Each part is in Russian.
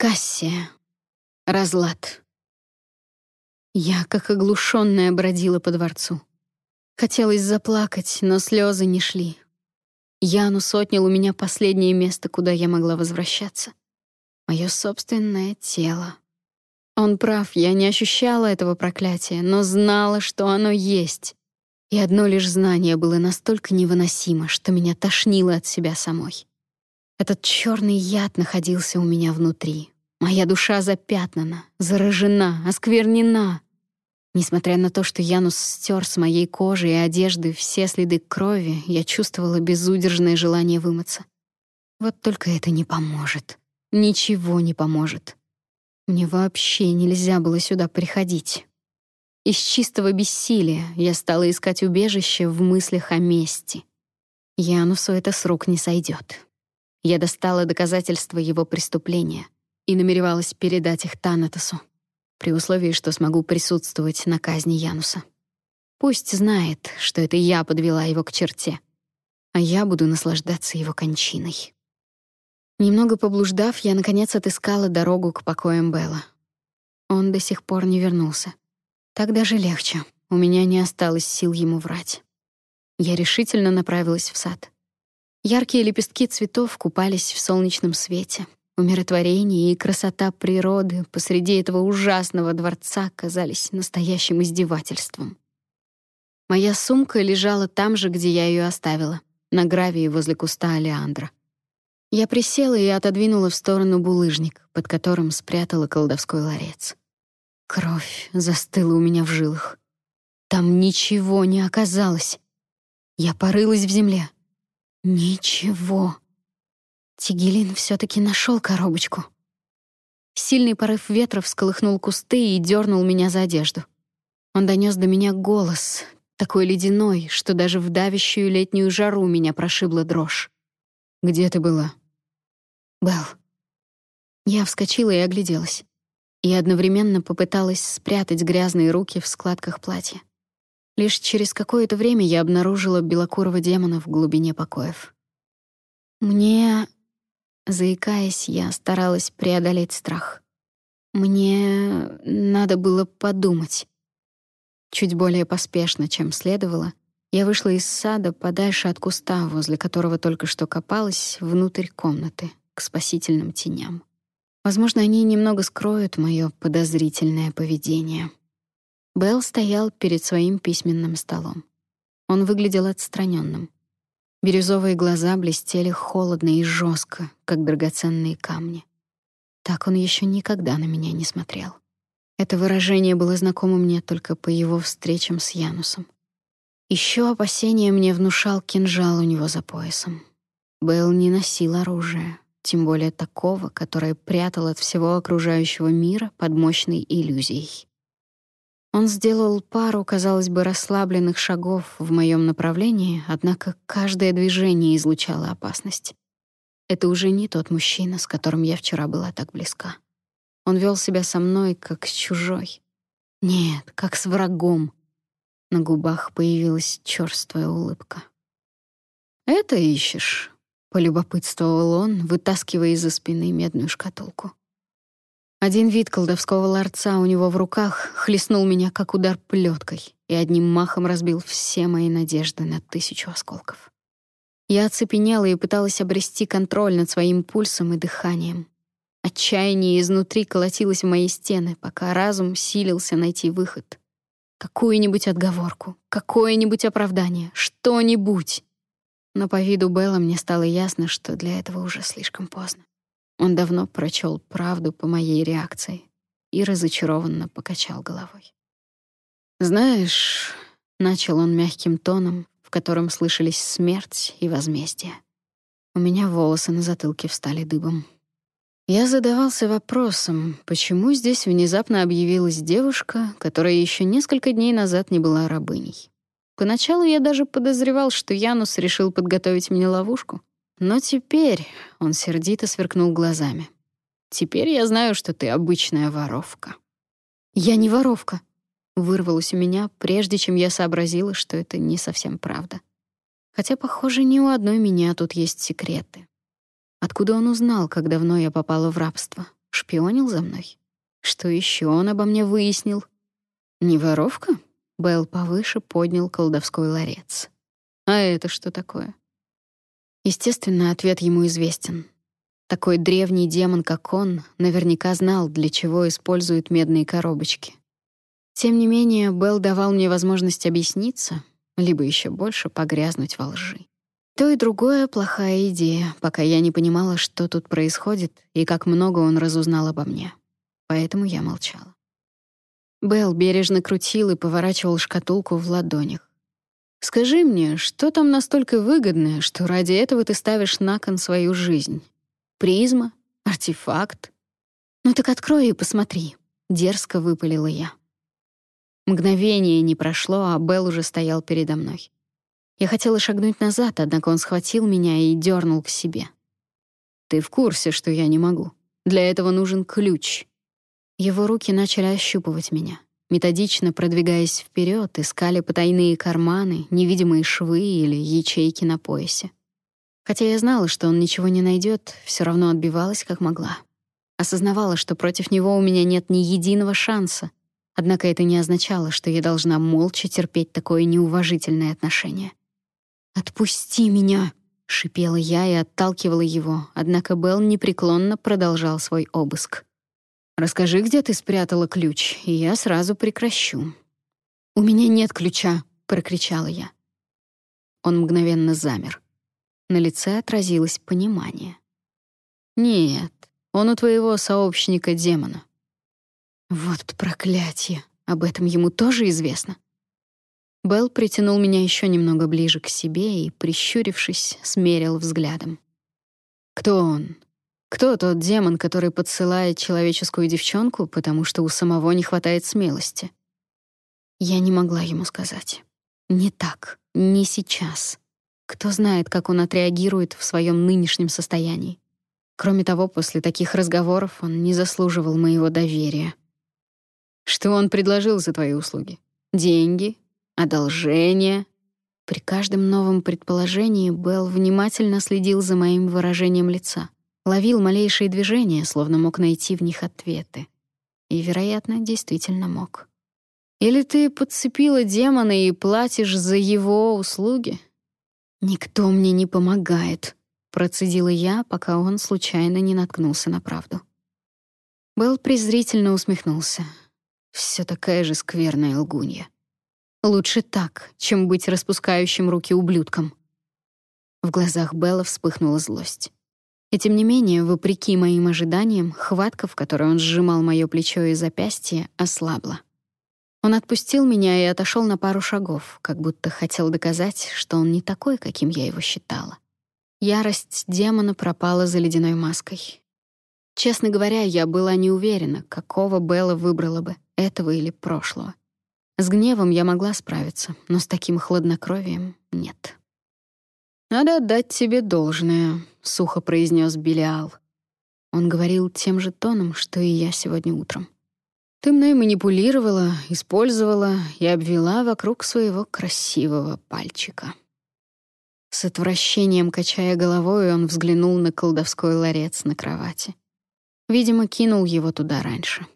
Кассия. Разлад. Я, как оглушенная, бродила по дворцу. Хотелось заплакать, но слезы не шли. Янус отнял у меня последнее место, куда я могла возвращаться. Мое собственное тело. Он прав, я не ощущала этого проклятия, но знала, что оно есть. И одно лишь знание было настолько невыносимо, что меня тошнило от себя самой. Этот черный яд находился у меня внутри. Моя душа запятнана, заражена, осквернена. Несмотря на то, что Янус стер с моей кожи и одежды все следы крови, я чувствовала безудержное желание вымыться. Вот только это не поможет. Ничего не поможет. Мне вообще нельзя было сюда приходить. Из чистого бессилия я стала искать убежище в мыслях о мести. Янусу это с рук не сойдет. Я достала доказательства его преступления и намеревалась передать их Танатосу, при условии, что смогу присутствовать на казни Януса. Пусть знает, что это я подвела его к черте, а я буду наслаждаться его кончиной. Немного поблуждав, я наконец отыскала дорогу к покоям Белла. Он до сих пор не вернулся. Так даже легче. У меня не осталось сил ему врать. Я решительно направилась в сад. Яркие лепестки цветов купались в солнечном свете. Умиротворение и красота природы посреди этого ужасного дворца казались настоящим издевательством. Моя сумка лежала там же, где я ее оставила, на гравии возле куста алиандра. Я присела и отодвинула в сторону булыжник, под которым спрятала колдовской ларец. Кровь застыла у меня в жилах. Там ничего не оказалось. Я порылась в земле. Ничего. Тигелин все таки нашел коробочку. Сильный порыв ветра всколыхнул кусты и дернул меня за одежду. Он донес до меня голос, такой ледяной, что даже в давящую летнюю жару меня прошибла дрожь. «Где ты была?» «Белл». Я вскочила и огляделась. И одновременно попыталась спрятать грязные руки в складках платья. Лишь через какое-то время я обнаружила белокурого демона в глубине покоев. Мне, заикаясь, я старалась преодолеть страх. Мне надо было подумать. Чуть более поспешно, чем следовало, я вышла из сада подальше от куста, возле которого только что копалась, внутрь комнаты, к спасительным теням. Возможно, они немного скроют моё подозрительное поведение. Белл стоял перед своим письменным столом. Он выглядел отстраненным. Бирюзовые глаза блестели холодно и жестко, как драгоценные камни. Так он еще никогда на меня не смотрел. Это выражение было знакомо мне только по его встречам с Янусом. Еще опасение мне внушал кинжал у него за поясом. Белл не носил оружия, тем более такого, которое прятал от всего окружающего мира под мощной иллюзией. Он сделал пару, казалось бы, расслабленных шагов в моем направлении, однако каждое движение излучало опасность. Это уже не тот мужчина, с которым я вчера была так близка. Он вел себя со мной как с чужой. Нет, как с врагом. На губах появилась черствая улыбка. «Это ищешь?» — полюбопытствовал он, вытаскивая из-за спины медную шкатулку. Один вид колдовского ларца у него в руках хлестнул меня, как удар плеткой, и одним махом разбил все мои надежды на тысячу осколков. Я оцепенела и пыталась обрести контроль над своим пульсом и дыханием. Отчаяние изнутри колотилось в мои стены, пока разум силился найти выход. Какую-нибудь отговорку, какое-нибудь оправдание, что-нибудь. Но по виду Белла мне стало ясно, что для этого уже слишком поздно. Он давно прочел правду по моей реакции и разочарованно покачал головой. «Знаешь...» — начал он мягким тоном, в котором слышались смерть и возмездие. У меня волосы на затылке встали дыбом. Я задавался вопросом, почему здесь внезапно объявилась девушка, которая еще несколько дней назад не была рабыней. Поначалу я даже подозревал, что Янус решил подготовить мне ловушку. Но теперь он сердито сверкнул глазами. Теперь я знаю, что ты обычная воровка. Я не воровка, вырвалось у меня, прежде чем я сообразила, что это не совсем правда. Хотя, похоже, ни у одной меня тут есть секреты. Откуда он узнал, как давно я попала в рабство? Шпионил за мной? Что еще он обо мне выяснил? Не воровка? Белл повыше поднял колдовской ларец. А это что такое? Естественно, ответ ему известен. Такой древний демон, как он, наверняка знал, для чего используют медные коробочки. Тем не менее, Белл давал мне возможность объясниться, либо еще больше погрязнуть во лжи. То и другое — плохая идея, пока я не понимала, что тут происходит и как много он разузнал обо мне. Поэтому я молчала. Белл бережно крутил и поворачивал шкатулку в ладонях. «Скажи мне, что там настолько выгодное, что ради этого ты ставишь на кон свою жизнь? Призма? Артефакт? Ну так открой и посмотри», — дерзко выпалила я. Мгновение не прошло, а Белл уже стоял передо мной. Я хотела шагнуть назад, однако он схватил меня и дернул к себе. «Ты в курсе, что я не могу. Для этого нужен ключ». Его руки начали ощупывать меня. Методично продвигаясь вперед, искали потайные карманы, невидимые швы или ячейки на поясе. Хотя я знала, что он ничего не найдет, все равно отбивалась как могла. Осознавала, что против него у меня нет ни единого шанса. Однако это не означало, что я должна молча терпеть такое неуважительное отношение. «Отпусти меня!» — шипела я и отталкивала его, однако Белл непреклонно продолжал свой обыск. «Расскажи, где ты спрятала ключ, и я сразу прекращу». «У меня нет ключа», — прокричала я. Он мгновенно замер. На лице отразилось понимание. «Нет, он у твоего сообщника-демона». «Вот проклятие! Об этом ему тоже известно?» Белл притянул меня еще немного ближе к себе и, прищурившись, смерил взглядом. «Кто он? Кто тот демон, который подсылает человеческую девчонку, потому что у самого не хватает смелости? Я не могла ему сказать. Не так, не сейчас. Кто знает, как он отреагирует в своем нынешнем состоянии. Кроме того, после таких разговоров он не заслуживал моего доверия. Что он предложил за твои услуги? Деньги? Одолжение? При каждом новом предположении Белл внимательно следил за моим выражением лица ловил малейшие движения, словно мог найти в них ответы. И, вероятно, действительно мог. Или ты подцепила демона и платишь за его услуги? Никто мне не помогает, процедила я, пока он случайно не наткнулся на правду. Белл презрительно усмехнулся. Все такая же скверная лгунья. Лучше так, чем быть распускающим руки ублюдком. В глазах Белла вспыхнула злость. И тем не менее, вопреки моим ожиданиям, хватка, в которой он сжимал моё плечо и запястье, ослабла. Он отпустил меня и отошёл на пару шагов, как будто хотел доказать, что он не такой, каким я его считала. Ярость демона пропала за ледяной маской. Честно говоря, я была не уверена, какого Белла выбрала бы, этого или прошлого. С гневом я могла справиться, но с таким хладнокровием — нет. «Надо отдать тебе должное», — сухо произнес Белиал. Он говорил тем же тоном, что и я сегодня утром. «Ты мной манипулировала, использовала и обвела вокруг своего красивого пальчика». С отвращением качая головой, он взглянул на колдовской ларец на кровати. Видимо, кинул его туда раньше.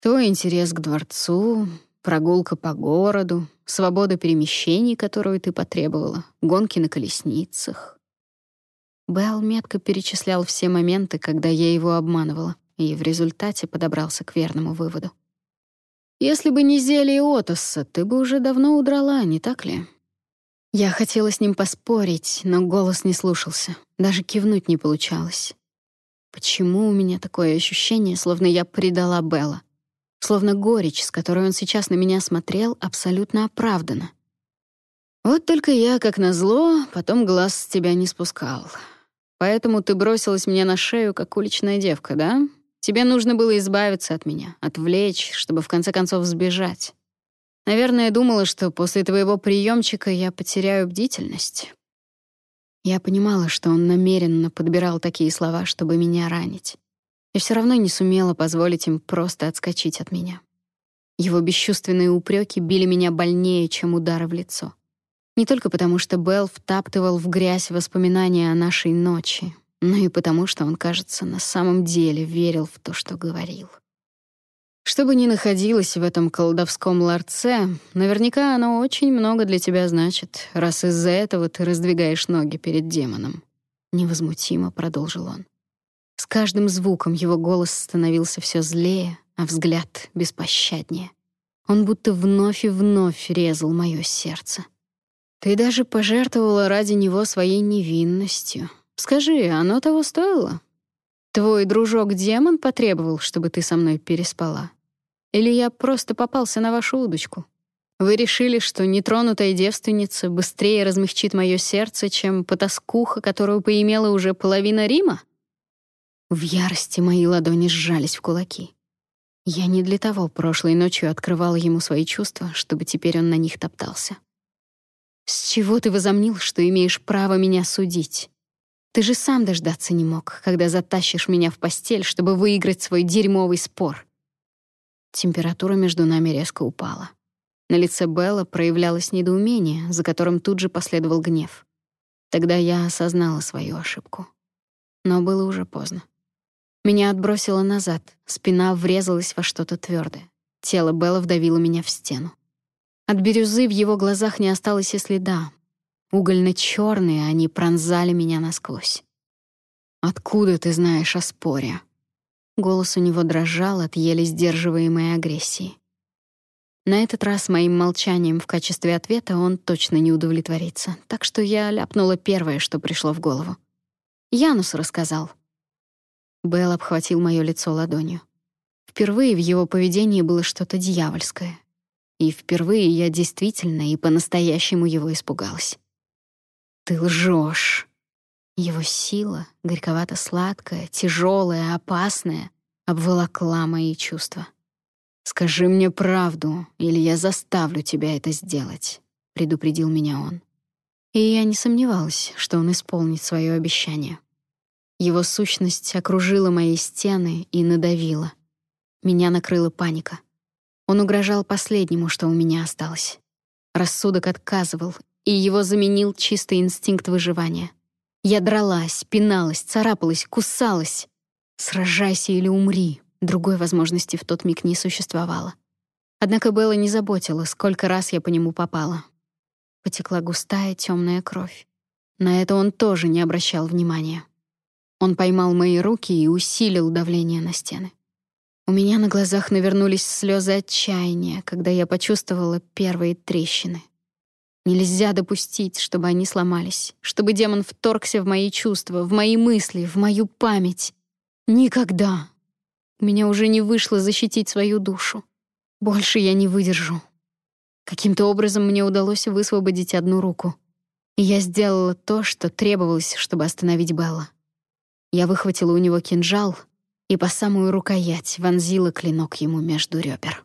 Твой интерес к дворцу, Прогулка по городу, свобода перемещений, которую ты потребовала, гонки на колесницах. Белл метко перечислял все моменты, когда я его обманывала, и в результате подобрался к верному выводу. «Если бы не зелье Отосса, ты бы уже давно удрала, не так ли?» Я хотела с ним поспорить, но голос не слушался, даже кивнуть не получалось. Почему у меня такое ощущение, словно я предала Белла? Словно горечь, с которой он сейчас на меня смотрел, абсолютно оправдана. Вот только я, как назло, потом глаз с тебя не спускал. Поэтому ты бросилась мне на шею, как уличная девка, да? Тебе нужно было избавиться от меня, отвлечь, чтобы в конце концов сбежать. Наверное, думала, что после твоего приемчика я потеряю бдительность. Я понимала, что он намеренно подбирал такие слова, чтобы меня ранить и все равно не сумела позволить им просто отскочить от меня. Его бесчувственные упреки били меня больнее, чем удары в лицо. Не только потому, что Белл втаптывал в грязь воспоминания о нашей ночи, но и потому, что он, кажется, на самом деле верил в то, что говорил. Что бы ни находилось в этом колдовском ларце, наверняка оно очень много для тебя значит, раз из-за этого ты раздвигаешь ноги перед демоном. Невозмутимо продолжил он. С каждым звуком его голос становился все злее, а взгляд беспощаднее. Он будто вновь и вновь резал мое сердце. Ты даже пожертвовала ради него своей невинностью. Скажи, оно того стоило? Твой дружок-демон потребовал, чтобы ты со мной переспала? Или я просто попался на вашу удочку? Вы решили, что нетронутая девственница быстрее размягчит мое сердце, чем потаскуха, которую поимела уже половина Рима? В ярости мои ладони сжались в кулаки. Я не для того прошлой ночью открывала ему свои чувства, чтобы теперь он на них топтался. С чего ты возомнил, что имеешь право меня судить? Ты же сам дождаться не мог, когда затащишь меня в постель, чтобы выиграть свой дерьмовый спор. Температура между нами резко упала. На лице Белла проявлялось недоумение, за которым тут же последовал гнев. Тогда я осознала свою ошибку. Но было уже поздно. Меня отбросило назад, спина врезалась во что-то твердое. Тело Белла вдавило меня в стену. От бирюзы в его глазах не осталось и следа, угольно черные они пронзали меня насквозь. «Откуда ты знаешь о споре?» Голос у него дрожал от еле сдерживаемой агрессии. На этот раз моим молчанием в качестве ответа он точно не удовлетворится, так что я ляпнула первое, что пришло в голову. Янус рассказал. Белл обхватил моё лицо ладонью. Впервые в его поведении было что-то дьявольское. И впервые я действительно и по-настоящему его испугалась. Ты лжешь. Его сила, горьковато-сладкая, тяжелая, опасная, обволокла мои чувства. «Скажи мне правду, или я заставлю тебя это сделать», — предупредил меня он. И я не сомневалась, что он исполнит свое обещание. Его сущность окружила мои стены и надавила. Меня накрыла паника. Он угрожал последнему, что у меня осталось. Рассудок отказывал, и его заменил чистый инстинкт выживания. Я дралась, пиналась, царапалась, кусалась. «Сражайся или умри», другой возможности в тот миг не существовало. Однако Белла не заботила, сколько раз я по нему попала. Потекла густая темная кровь. На это он тоже не обращал внимания. Он поймал мои руки и усилил давление на стены. У меня на глазах навернулись слезы отчаяния, когда я почувствовала первые трещины. Нельзя допустить, чтобы они сломались, чтобы демон вторгся в мои чувства, в мои мысли, в мою память. Никогда. У меня уже не вышло защитить свою душу. Больше я не выдержу. Каким-то образом мне удалось высвободить одну руку. И я сделала то, что требовалось, чтобы остановить Белла. Я выхватила у него кинжал и по самую рукоять вонзила клинок ему между ребер.